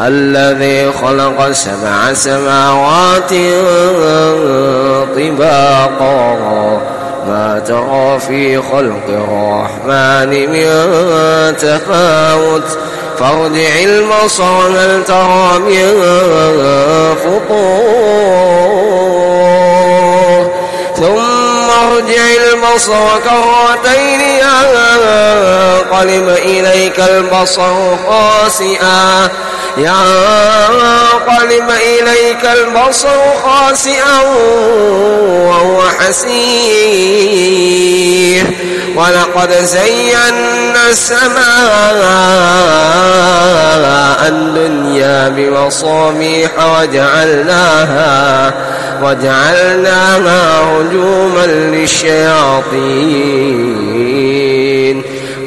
الذي خلق سبع سماوات طباقا. ما ترى في خلق الرحمن من تفاوت. فارجع البصر هل ترى من فطور. ثم ارجع البصر كرتين ينقلب إليك البصر خاسئا. ينقلب إليك البصر خاسئا وهو حسير. ولقد زينا السماء الدنيا بمصابيح وجعلناها وجعلناها رجوما للشياطين.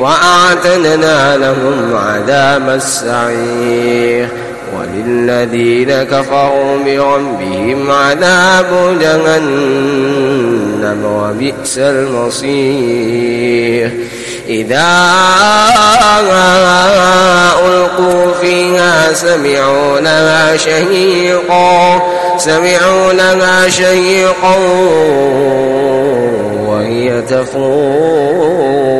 وأعتدنا لهم عذاب السعير. وللذين كفروا بربهم عذاب جهنم وبئس المصير. إذا ألقوا فيها سمعوا لها شهيقا سمعوا لها شهيقا وهي تفور.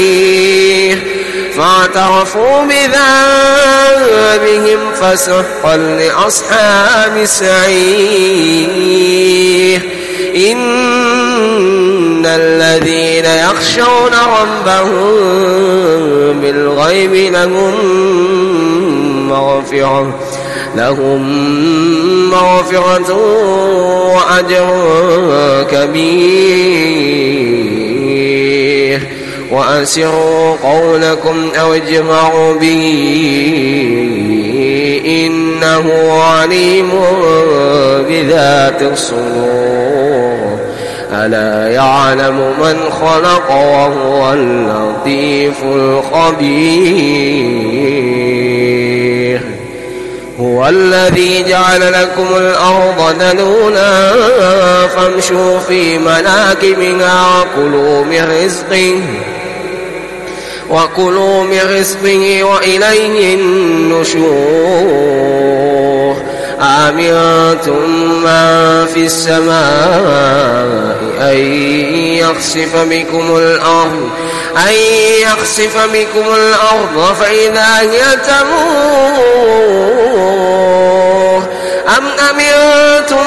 فاعترفوا بذنبهم فسحقا لأصحاب السعير. إن الذين يخشون ربهم بالغيب لهم مغفرة لهم مغفرة وأجر كبير. وأسروا قولكم أو اجمعوا به إنه عليم بذات الصدور. ألا يعلم من خلق وهو اللطيف الخبير. هو الذي جعل لكم الأرض ذلولا فامشوا في مناكبها وكلوا من رزقه. وكلوا من رزقه وإليه النشور. آمنتم من في السماء أن يخسف بكم الأرض أن يخسف بكم الأرض فإذا هي تمور. أم أمنتم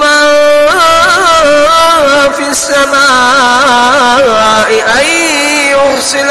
من في السماء أن يرسل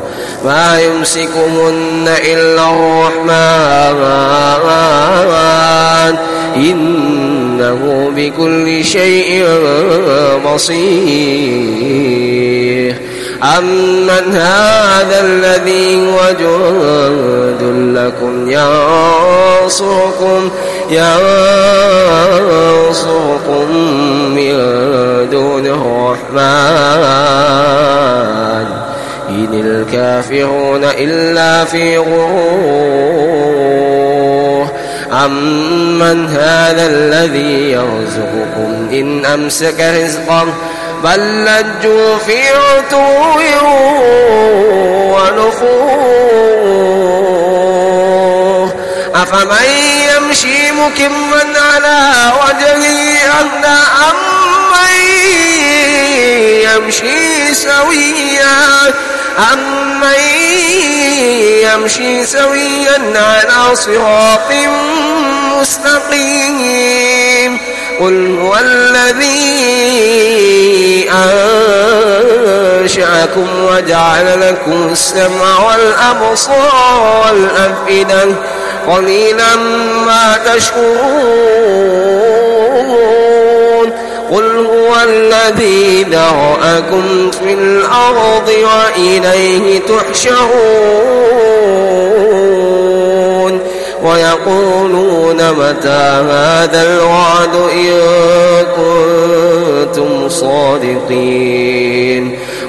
ما يمسكهن إلا الرحمن. إنه بكل شيء بصير. أمن هذا الذي هو جند لكم ينصركم ينصركم الكافرون إلا في غرور. أمن هذا الذي يرزقكم إن أمسك رزقه بل لجوا في عتو ونفور. أفمن يمشي مكما على وجهه أهدى أمن يمشي سويا أمن يمشي سويا على صراط مستقيم قل هو الذي أنشأكم وجعل لكم السمع والأبصار والأفئدة قليلا ما تشكرون الذي ذرأكم في الأرض وإليه تحشرون ويقولون متى هذا الوعد إن كنتم صادقين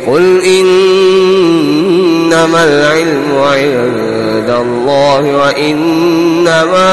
قل إنما العلم عند الله وإنما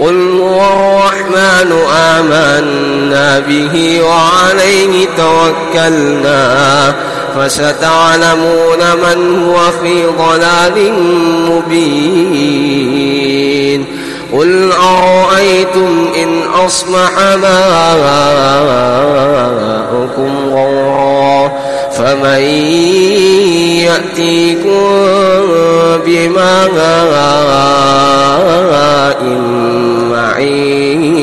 قل هو الرحمن آمنا به وعليه توكلنا فستعلمون من هو في ضلال مبين قل أرأيتم إن أصبح ماؤكم غورا فمن يأتيكم بماء معين